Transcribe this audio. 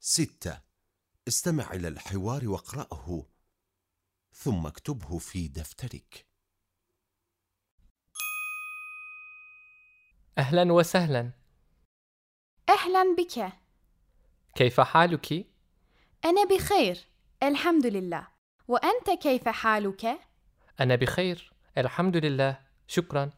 ستة. استمع إلى الحوار واقرأه ثم اكتبه في دفترك. أهلا وسهلا. أهلا بك. كيف حالك؟ أنا بخير الحمد لله. وأنت كيف حالك؟ أنا بخير الحمد لله. شكرا.